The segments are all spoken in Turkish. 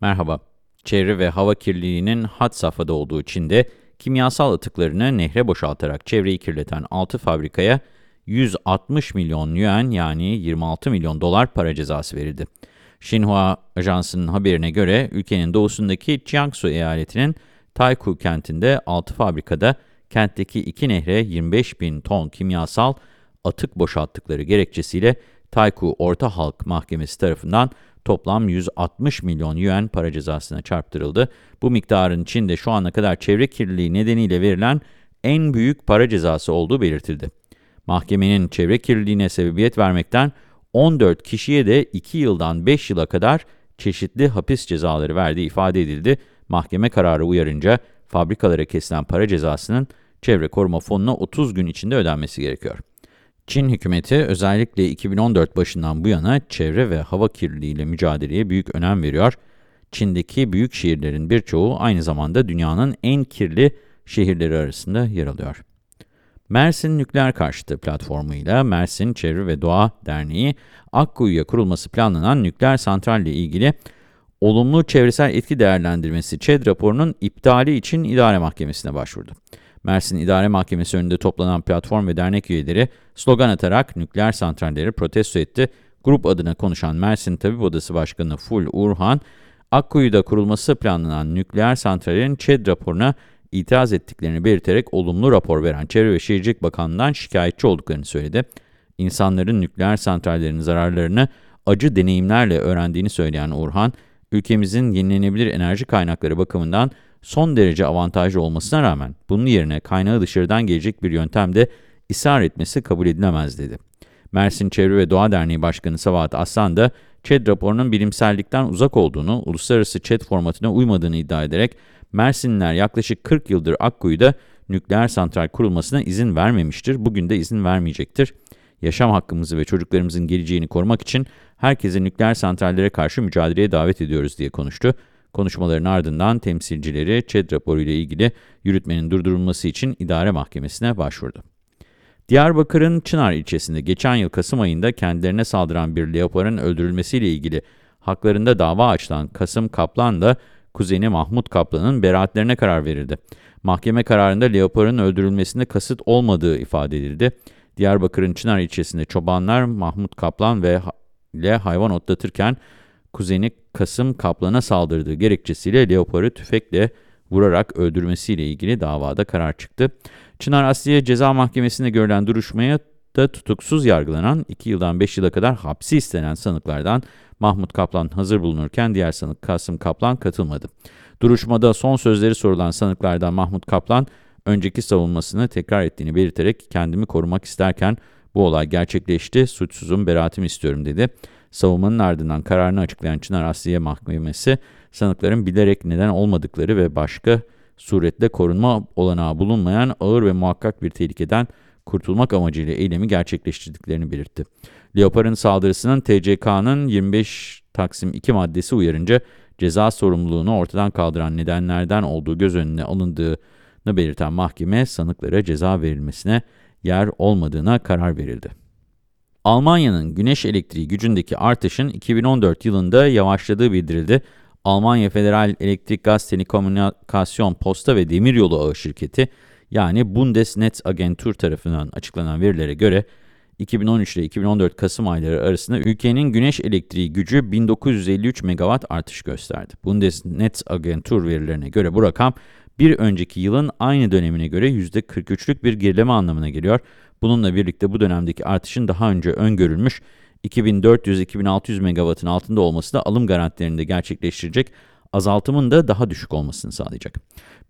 Merhaba. Çevre ve hava kirliliğinin had safhada olduğu Çin'de kimyasal atıklarını nehre boşaltarak çevreyi kirleten 6 fabrikaya 160 milyon yuan yani 26 milyon dolar para cezası verildi. Xinhua Ajansı'nın haberine göre ülkenin doğusundaki Jiangsu eyaletinin Tayku kentinde 6 fabrikada kentteki iki nehre 25 bin ton kimyasal atık boşalttıkları gerekçesiyle Tayku Orta Halk Mahkemesi tarafından toplam 160 milyon yuan para cezasına çarptırıldı. Bu miktarın Çin'de şu ana kadar çevre kirliliği nedeniyle verilen en büyük para cezası olduğu belirtildi. Mahkemenin çevre kirliliğine sebebiyet vermekten 14 kişiye de 2 yıldan 5 yıla kadar çeşitli hapis cezaları verdiği ifade edildi. Mahkeme kararı uyarınca fabrikalara kesilen para cezasının Çevre Koruma Fonu'na 30 gün içinde ödenmesi gerekiyor. Çin hükümeti özellikle 2014 başından bu yana çevre ve hava kirliliğiyle mücadeleye büyük önem veriyor. Çin'deki büyük şehirlerin birçoğu aynı zamanda dünyanın en kirli şehirleri arasında yer alıyor. Mersin Nükleer Karşıtı platformuyla Mersin Çevre ve Doğa Derneği, Akkuyu'ya kurulması planlanan nükleer santralle ilgili olumlu çevresel etki değerlendirmesi ÇED raporunun iptali için idare mahkemesine başvurdu. Mersin İdare Mahkemesi önünde toplanan platform ve dernek üyeleri slogan atarak nükleer santralleri protesto etti. Grup adına konuşan Mersin Tabip Odası Başkanı Ful Urhan, Akkuyu'da kurulması planlanan nükleer santrallerin ÇED raporuna itiraz ettiklerini belirterek olumlu rapor veren Çevre ve Şehircilik Bakanlığı'ndan şikayetçi olduklarını söyledi. İnsanların nükleer santrallerin zararlarını acı deneyimlerle öğrendiğini söyleyen Urhan, ülkemizin yenilenebilir enerji kaynakları bakımından son derece avantajlı olmasına rağmen bunun yerine kaynağı dışarıdan gelecek bir yöntemde ısrar etmesi kabul edilemez dedi. Mersin Çevre ve Doğa Derneği Başkanı Sabahat Aslan da ÇED raporunun bilimsellikten uzak olduğunu, uluslararası ÇED formatına uymadığını iddia ederek Mersinliler yaklaşık 40 yıldır Akkuyu'da nükleer santral kurulmasına izin vermemiştir, bugün de izin vermeyecektir. Yaşam hakkımızı ve çocuklarımızın geleceğini korumak için herkese nükleer santrallere karşı mücadeleye davet ediyoruz diye konuştu. Konuşmaların ardından temsilcileri ÇED raporu ile ilgili yürütmenin durdurulması için idare mahkemesine başvurdu. Diyarbakır'ın Çınar ilçesinde geçen yıl Kasım ayında kendilerine saldıran bir leoparın öldürülmesiyle ilgili haklarında dava açılan Kasım Kaplan da kuzeni Mahmut Kaplan'ın beraatlerine karar verildi. Mahkeme kararında leoparın öldürülmesinde kasıt olmadığı ifade edildi. Diyarbakır'ın Çınar ilçesinde çobanlar Mahmut Kaplan ve ile hayvan otlatırken kuzeni Kasım Kaplan'a saldırdığı gerekçesiyle leoparı tüfekle vurarak öldürmesiyle ilgili davada karar çıktı. Çınar Asliye Ceza Mahkemesi'nde görülen duruşmaya da tutuksuz yargılanan 2 yıldan 5 yıla kadar hapsi istenen sanıklardan Mahmut Kaplan hazır bulunurken diğer sanık Kasım Kaplan katılmadı. Duruşmada son sözleri sorulan sanıklardan Mahmut Kaplan, önceki savunmasını tekrar ettiğini belirterek kendimi korumak isterken bu olay gerçekleşti, suçsuzum, beraatimi istiyorum dedi. Savunmanın ardından kararını açıklayan Çınar Asliye Mahkemesi, sanıkların bilerek neden olmadıkları ve başka suretle korunma olanağı bulunmayan ağır ve muhakkak bir tehlikeden kurtulmak amacıyla eylemi gerçekleştirdiklerini belirtti. Leopar'ın saldırısının TCK'nın 25 Taksim 2 maddesi uyarınca ceza sorumluluğunu ortadan kaldıran nedenlerden olduğu göz önüne alındığını belirten mahkeme sanıklara ceza verilmesine yer olmadığına karar verildi. Almanya'nın güneş elektriği gücündeki artışın 2014 yılında yavaşladığı bildirildi. Almanya Federal Elektrik Gaz Telekomünikasyon Posta ve Demiryolu Ağı Şirketi yani Bundesnetzagentur tarafından açıklanan verilere göre 2013 ile 2014 Kasım ayları arasında ülkenin güneş elektriği gücü 1953 megawatt artış gösterdi. Bundesnetzagentur verilerine göre bu rakam bir önceki yılın aynı dönemine göre %43'lük bir gerileme anlamına geliyor. Bununla birlikte bu dönemdeki artışın daha önce öngörülmüş 2400-2600 megawattın altında olması da alım garantilerinde gerçekleştirecek azaltımın da daha düşük olmasını sağlayacak.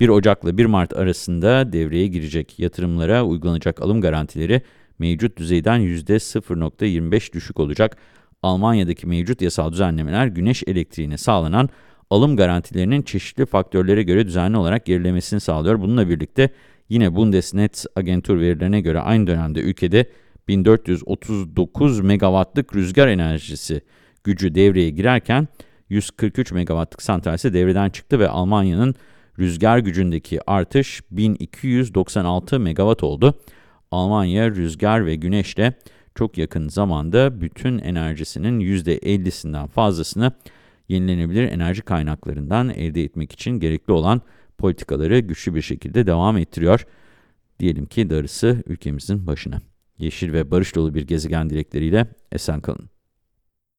1 Ocak ile 1 Mart arasında devreye girecek yatırımlara uygulanacak alım garantileri mevcut düzeyden %0.25 düşük olacak. Almanya'daki mevcut yasal düzenlemeler güneş elektriğine sağlanan alım garantilerinin çeşitli faktörlere göre düzenli olarak gerilemesini sağlıyor. Bununla birlikte yine Bundesnetz agentur verilerine göre aynı dönemde ülkede 1439 megawattlık rüzgar enerjisi gücü devreye girerken 143 megawattlık santral ise devreden çıktı ve Almanya'nın rüzgar gücündeki artış 1296 megawatt oldu. Almanya rüzgar ve güneşle çok yakın zamanda bütün enerjisinin %50'sinden fazlasını yenilenebilir enerji kaynaklarından elde etmek için gerekli olan politikaları güçlü bir şekilde devam ettiriyor. Diyelim ki darısı ülkemizin başına. Yeşil ve barış dolu bir gezegen dilekleriyle esen kalın.